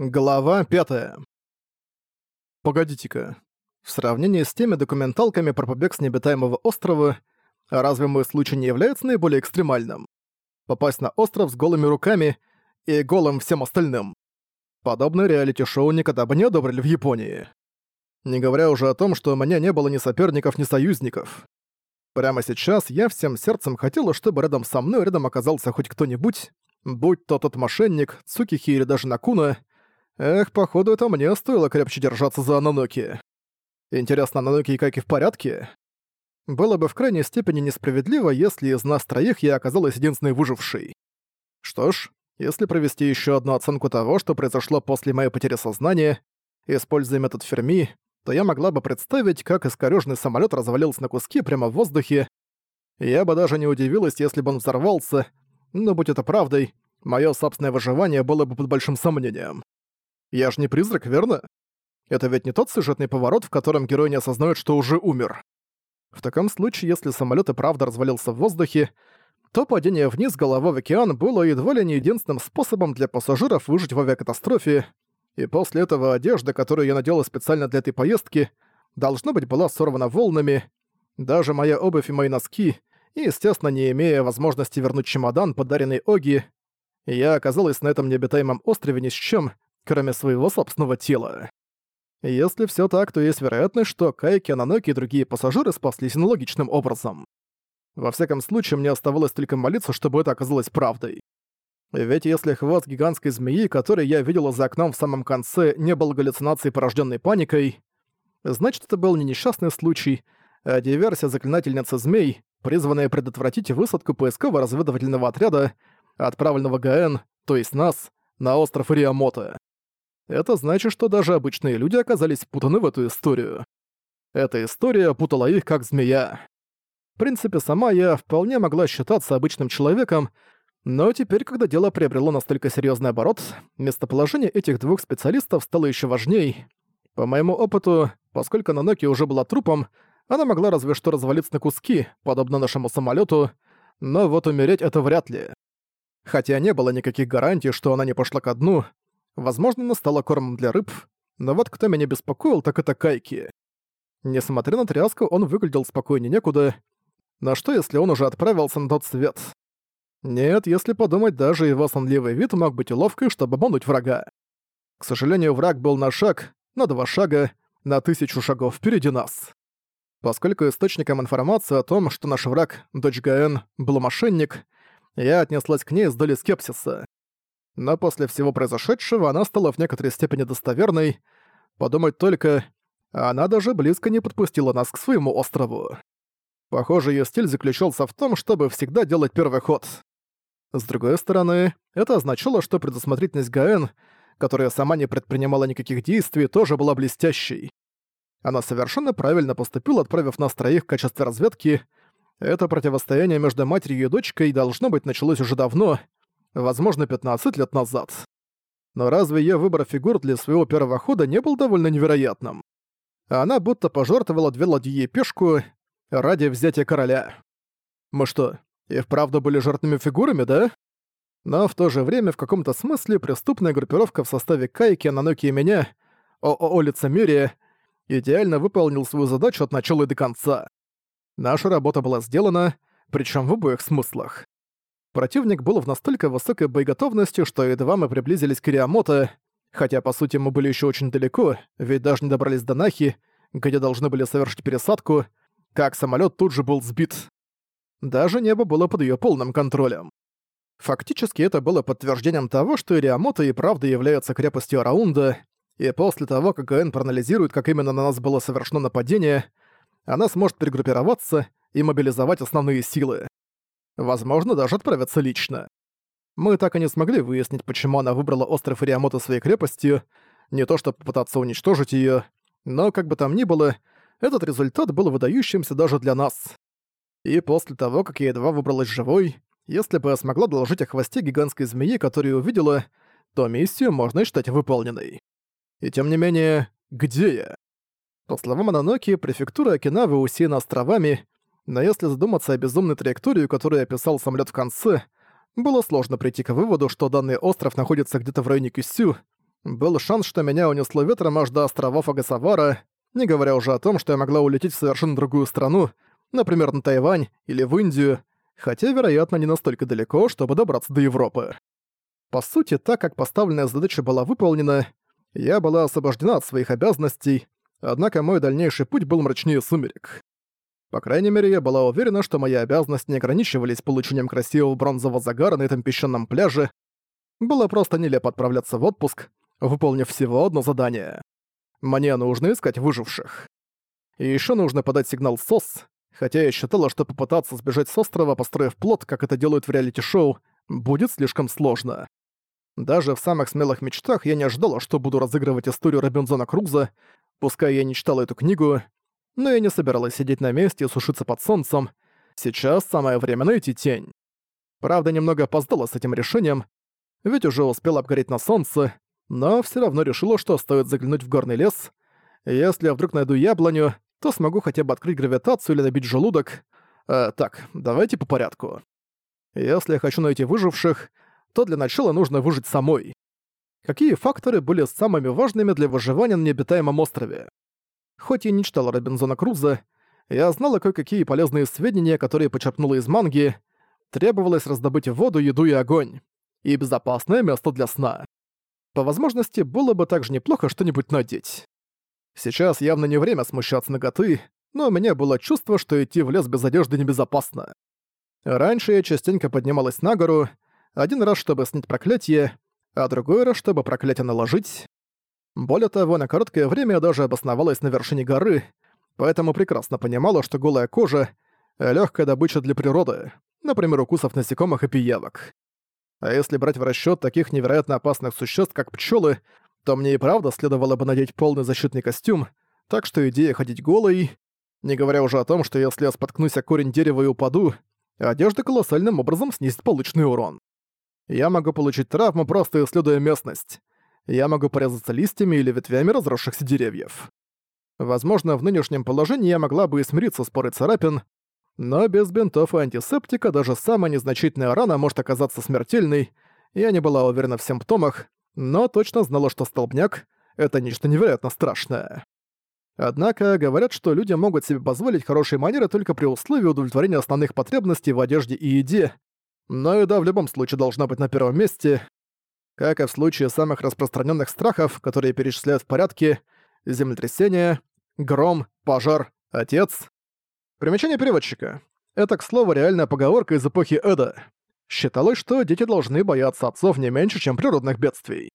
Глава 5. Погодите-ка. В сравнении с теми документалками про побег с необитаемого острова, разве мой случай не является наиболее экстремальным? Попасть на остров с голыми руками и голым всем остальным. Подобное реалити-шоу никогда бы не одобрили в Японии. Не говоря уже о том, что у меня не было ни соперников, ни союзников. Прямо сейчас я всем сердцем хотела, чтобы рядом со мной рядом оказался хоть кто-нибудь, будь то тот мошенник, Цукихи или даже Накуна, Эх, походу это мне стоило крепче держаться за Ананоки. Интересно, Ананоки и Кайки в порядке? Было бы в крайней степени несправедливо, если из нас троих я оказалась единственной выжившей. Что ж, если провести еще одну оценку того, что произошло после моей потери сознания, используя метод Ферми, то я могла бы представить, как искорёженный самолет развалился на куски прямо в воздухе. Я бы даже не удивилась, если бы он взорвался, но будь это правдой, мое собственное выживание было бы под большим сомнением. Я же не призрак, верно? Это ведь не тот сюжетный поворот, в котором герой не осознает, что уже умер. В таком случае, если самолет и правда развалился в воздухе, то падение вниз головой в океан было едва ли не единственным способом для пассажиров выжить в авиакатастрофе, и после этого одежда, которую я надела специально для этой поездки, должно быть была сорвана волнами, даже моя обувь и мои носки, и, естественно, не имея возможности вернуть чемодан, подаренный Оги, я оказалась на этом необитаемом острове ни с чем, кроме своего собственного тела. Если все так, то есть вероятность, что Кайки, Ананоки и другие пассажиры спаслись аналогичным образом. Во всяком случае, мне оставалось только молиться, чтобы это оказалось правдой. Ведь если хвост гигантской змеи, который я видела за окном в самом конце, не был галлюцинацией, порожденной паникой, значит, это был не несчастный случай, а диверсия заклинательницы змей, призванная предотвратить высадку поисково-разведывательного отряда, отправленного ГН, то есть нас, на остров Риамото. Это значит, что даже обычные люди оказались впутаны в эту историю. Эта история путала их как змея. В принципе, сама я вполне могла считаться обычным человеком, но теперь, когда дело приобрело настолько серьезный оборот, местоположение этих двух специалистов стало еще важней. По моему опыту, поскольку Наноки уже была трупом, она могла разве что развалиться на куски, подобно нашему самолету, но вот умереть это вряд ли. Хотя не было никаких гарантий, что она не пошла ко дну, Возможно, она стала кормом для рыб, но вот кто меня беспокоил, так это Кайки. Несмотря на тряску, он выглядел спокойнее некуда. На что, если он уже отправился на тот свет? Нет, если подумать, даже его сонливый вид мог быть уловкой, чтобы обмануть врага. К сожалению, враг был на шаг, на два шага, на тысячу шагов впереди нас. Поскольку источником информации о том, что наш враг, дочь Гаэн, был мошенник, я отнеслась к ней с долей скепсиса но после всего произошедшего она стала в некоторой степени достоверной. Подумать только, она даже близко не подпустила нас к своему острову. Похоже, её стиль заключался в том, чтобы всегда делать первый ход. С другой стороны, это означало, что предусмотрительность Гаэн, которая сама не предпринимала никаких действий, тоже была блестящей. Она совершенно правильно поступила, отправив нас троих в качестве разведки. Это противостояние между матерью и дочкой должно быть началось уже давно — возможно, 15 лет назад. Но разве её выбор фигур для своего первого хода не был довольно невероятным? Она будто пожертвовала две ладьи пешку ради взятия короля. Мы что, и вправду были жертвными фигурами, да? Но в то же время в каком-то смысле преступная группировка в составе Кайки, Ананоки и меня, ООО «Лицемерие», идеально выполнил свою задачу от начала и до конца. Наша работа была сделана, причем в обоих смыслах. Противник был в настолько высокой боеготовности, что едва мы приблизились к Риамото, хотя по сути мы были еще очень далеко, ведь даже не добрались до Нахи, где должны были совершить пересадку, как самолет тут же был сбит. Даже небо было под ее полным контролем. Фактически это было подтверждением того, что Риамото и правда является крепостью Араунда, и после того, как ГН проанализирует, как именно на нас было совершено нападение, она сможет перегруппироваться и мобилизовать основные силы. Возможно, даже отправиться лично. Мы так и не смогли выяснить, почему она выбрала остров Ириамото своей крепостью, не то чтобы попытаться уничтожить её, но как бы там ни было, этот результат был выдающимся даже для нас. И после того, как я едва выбралась живой, если бы я смогла доложить о хвосте гигантской змеи, которую увидела, то миссию можно считать выполненной. И тем не менее, где я? По словам Ананоки, префектура Окинавы усеяна островами, но если задуматься о безумной траектории, которую описал самолет в конце, было сложно прийти к выводу, что данный остров находится где-то в районе Кюсю, Был шанс, что меня унесло ветром аж до островов Агасавара, не говоря уже о том, что я могла улететь в совершенно другую страну, например, на Тайвань или в Индию, хотя, вероятно, не настолько далеко, чтобы добраться до Европы. По сути, так как поставленная задача была выполнена, я была освобождена от своих обязанностей, однако мой дальнейший путь был мрачнее сумерек. По крайней мере, я была уверена, что мои обязанности не ограничивались получением красивого бронзового загара на этом песчаном пляже. Было просто нелепо отправляться в отпуск, выполнив всего одно задание. Мне нужно искать выживших. И ещё нужно подать сигнал СОС, хотя я считала, что попытаться сбежать с острова, построив плот, как это делают в реалити-шоу, будет слишком сложно. Даже в самых смелых мечтах я не ожидала, что буду разыгрывать историю Робинзона Круза, пускай я не читала эту книгу, но я не собиралась сидеть на месте и сушиться под солнцем. Сейчас самое время найти тень. Правда, немного опоздала с этим решением, ведь уже успел обгореть на солнце, но все равно решила, что стоит заглянуть в горный лес. Если я вдруг найду яблоню, то смогу хотя бы открыть гравитацию или набить желудок. Э, так, давайте по порядку. Если я хочу найти выживших, то для начала нужно выжить самой. Какие факторы были самыми важными для выживания на необитаемом острове? Хоть я не читала Робинзона Круза, я знала кое-какие полезные сведения, которые почерпнула из манги. Требовалось раздобыть воду, еду и огонь. И безопасное место для сна. По возможности, было бы также неплохо что-нибудь надеть. Сейчас явно не время смущаться наготы, но у меня было чувство, что идти в лес без одежды небезопасно. Раньше я частенько поднималась на гору, один раз, чтобы снять проклятие, а другой раз, чтобы проклятие наложить. Более того, на короткое время я даже обосновалась на вершине горы, поэтому прекрасно понимала, что голая кожа — легкая добыча для природы, например, укусов насекомых и пиявок. А если брать в расчет таких невероятно опасных существ, как пчелы, то мне и правда следовало бы надеть полный защитный костюм, так что идея ходить голой, не говоря уже о том, что если я споткнусь о корень дерева и упаду, одежда колоссальным образом снизит полученный урон. Я могу получить травму, просто исследуя местность я могу порезаться листьями или ветвями разросшихся деревьев. Возможно, в нынешнем положении я могла бы и смириться с порой царапин, но без бинтов и антисептика даже самая незначительная рана может оказаться смертельной. Я не была уверена в симптомах, но точно знала, что столбняк — это нечто невероятно страшное. Однако говорят, что люди могут себе позволить хорошие манеры только при условии удовлетворения основных потребностей в одежде и еде, но еда в любом случае должна быть на первом месте, как и в случае самых распространенных страхов, которые перечисляют в порядке, землетрясение, гром, пожар, отец. Примечание переводчика. Это, к слову, реальная поговорка из эпохи Эда. Считалось, что дети должны бояться отцов не меньше, чем природных бедствий.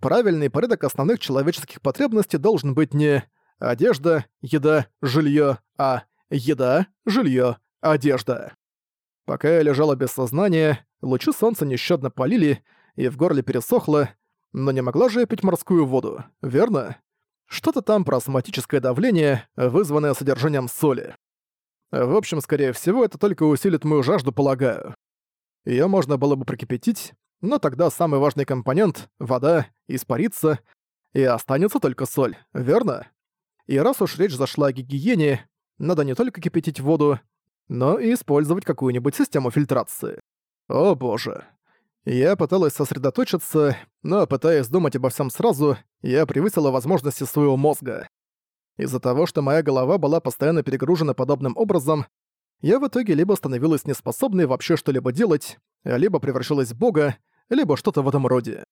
Правильный порядок основных человеческих потребностей должен быть не одежда, еда, жилье, а еда, жилье, одежда. Пока я лежала без сознания, лучи солнца нещадно полили, и в горле пересохло, но не могла же я пить морскую воду, верно? Что-то там про астматическое давление, вызванное содержанием соли. В общем, скорее всего, это только усилит мою жажду, полагаю. Её можно было бы прокипятить, но тогда самый важный компонент — вода — испарится, и останется только соль, верно? И раз уж речь зашла о гигиене, надо не только кипятить воду, но и использовать какую-нибудь систему фильтрации. О боже. Я пыталась сосредоточиться, но, пытаясь думать обо всем сразу, я превысила возможности своего мозга. Из-за того, что моя голова была постоянно перегружена подобным образом, я в итоге либо становилась неспособной вообще что-либо делать, либо превращалась в бога, либо что-то в этом роде.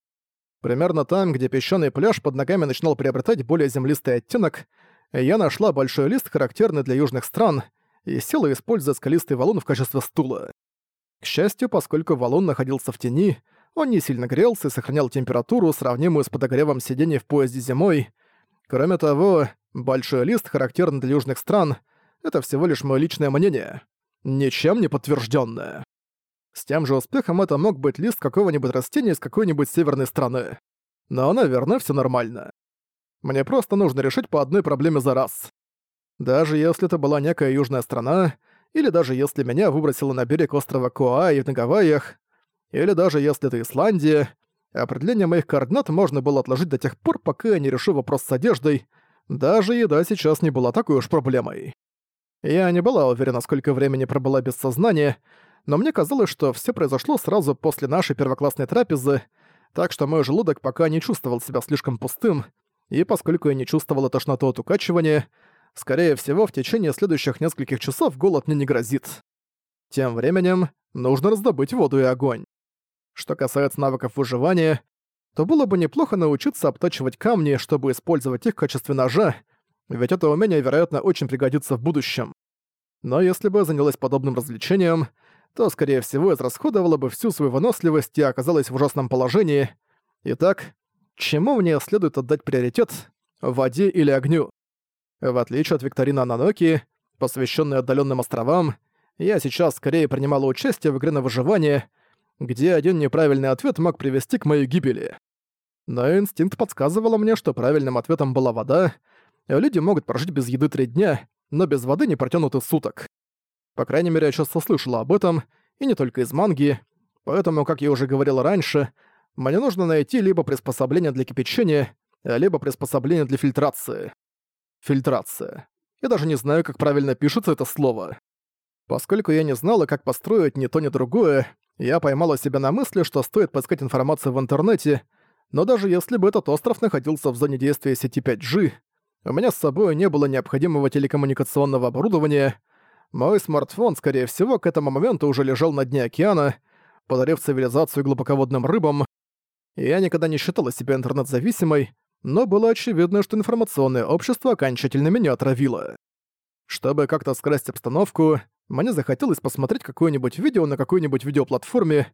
Примерно там, где песчаный пляж под ногами начинал приобретать более землистый оттенок, я нашла большой лист, характерный для южных стран, и села, используя скалистый валун в качестве стула. К счастью, поскольку валун находился в тени, он не сильно грелся и сохранял температуру, сравнимую с подогревом сидений в поезде зимой. Кроме того, большой лист, характерный для южных стран, это всего лишь мое личное мнение, ничем не подтвержденное. С тем же успехом это мог быть лист какого-нибудь растения из какой-нибудь северной страны. Но, наверное, все нормально. Мне просто нужно решить по одной проблеме за раз. Даже если это была некая южная страна, или даже если меня выбросило на берег острова Коаи на Гавайях, или даже если это Исландия, определение моих координат можно было отложить до тех пор, пока я не решу вопрос с одеждой, даже еда сейчас не была такой уж проблемой. Я не была уверена, сколько времени пробыла без сознания, но мне казалось, что все произошло сразу после нашей первоклассной трапезы, так что мой желудок пока не чувствовал себя слишком пустым, и поскольку я не чувствовала тошноту от укачивания, скорее всего, в течение следующих нескольких часов голод мне не грозит. Тем временем нужно раздобыть воду и огонь. Что касается навыков выживания, то было бы неплохо научиться обтачивать камни, чтобы использовать их в качестве ножа, ведь это умение, вероятно, очень пригодится в будущем. Но если бы занялась подобным развлечением, то, скорее всего, израсходовала бы всю свою выносливость и оказалась в ужасном положении. Итак, чему мне следует отдать приоритет — воде или огню? В отличие от викторины Ананоки, посвященной отдаленным островам, я сейчас скорее принимала участие в игре на выживание, где один неправильный ответ мог привести к моей гибели. Но инстинкт подсказывал мне, что правильным ответом была вода. Люди могут прожить без еды три дня, но без воды не протянут и суток. По крайней мере, я часто слышала об этом, и не только из манги, поэтому, как я уже говорил раньше, мне нужно найти либо приспособление для кипячения, либо приспособление для фильтрации. Фильтрация. Я даже не знаю, как правильно пишется это слово. Поскольку я не знала, как построить ни то, ни другое, я поймала себя на мысли, что стоит поискать информацию в интернете, но даже если бы этот остров находился в зоне действия сети 5G, у меня с собой не было необходимого телекоммуникационного оборудования, мой смартфон, скорее всего, к этому моменту уже лежал на дне океана, подарив цивилизацию глубоководным рыбам. Я никогда не считала себя интернет-зависимой, но было очевидно, что информационное общество окончательно меня отравило. Чтобы как-то скрасть обстановку, мне захотелось посмотреть какое-нибудь видео на какой-нибудь видеоплатформе.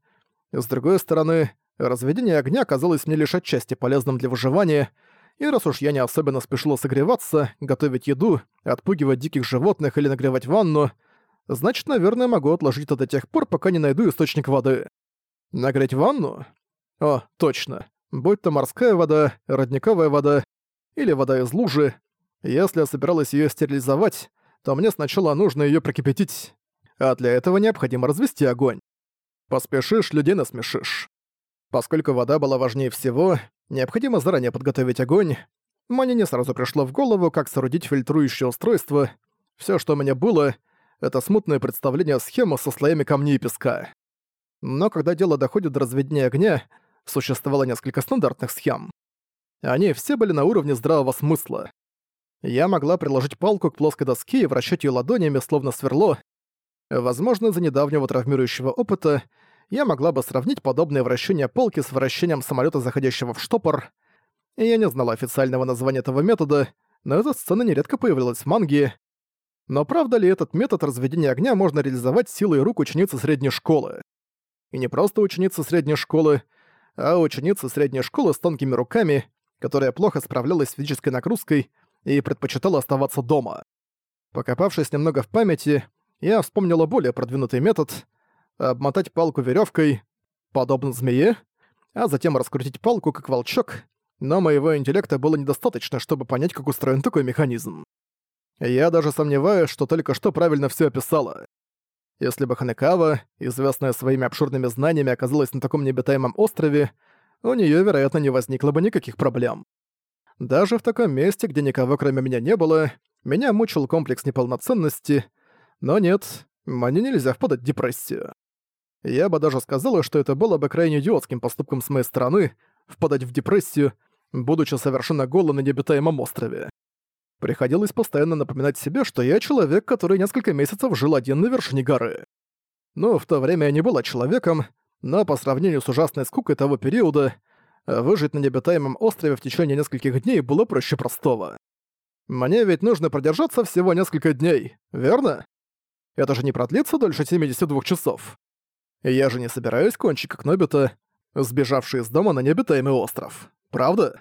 С другой стороны, разведение огня казалось мне лишь отчасти полезным для выживания — и раз уж я не особенно спешила согреваться, готовить еду, отпугивать диких животных или нагревать ванну, значит, наверное, могу отложить это до тех пор, пока не найду источник воды. Нагреть ванну? О, точно. Будь то морская вода, родниковая вода или вода из лужи, если я собиралась ее стерилизовать, то мне сначала нужно ее прокипятить, а для этого необходимо развести огонь. Поспешишь, людей насмешишь. Поскольку вода была важнее всего, необходимо заранее подготовить огонь. Мне не сразу пришло в голову, как соорудить фильтрующее устройство. Все, что у меня было, это смутное представление схемы со слоями камней и песка. Но когда дело доходит до разведения огня, существовало несколько стандартных схем. Они все были на уровне здравого смысла. Я могла приложить палку к плоской доске и вращать ее ладонями, словно сверло. Возможно, за недавнего травмирующего опыта я могла бы сравнить подобное вращение полки с вращением самолета, заходящего в штопор. Я не знала официального названия этого метода, но эта сцена нередко появлялась в манге. Но правда ли этот метод разведения огня можно реализовать силой рук ученицы средней школы? И не просто ученицы средней школы, а ученицы средней школы с тонкими руками, которая плохо справлялась с физической нагрузкой и предпочитала оставаться дома. Покопавшись немного в памяти, я вспомнила более продвинутый метод — обмотать палку веревкой, подобно змее, а затем раскрутить палку, как волчок, но моего интеллекта было недостаточно, чтобы понять, как устроен такой механизм. Я даже сомневаюсь, что только что правильно все описала. Если бы Ханекава, известная своими обширными знаниями, оказалась на таком необитаемом острове, у нее, вероятно, не возникло бы никаких проблем. Даже в таком месте, где никого кроме меня не было, меня мучил комплекс неполноценности, но нет, мне нельзя впадать в депрессию. Я бы даже сказала, что это было бы крайне идиотским поступком с моей стороны впадать в депрессию, будучи совершенно голым на необитаемом острове. Приходилось постоянно напоминать себе, что я человек, который несколько месяцев жил один на вершине горы. Ну, в то время я не была человеком, но по сравнению с ужасной скукой того периода, выжить на необитаемом острове в течение нескольких дней было проще простого. Мне ведь нужно продержаться всего несколько дней, верно? Это же не продлится дольше 72 часов. Я же не собираюсь кончить как Нобита, сбежавший из дома на необитаемый остров. Правда?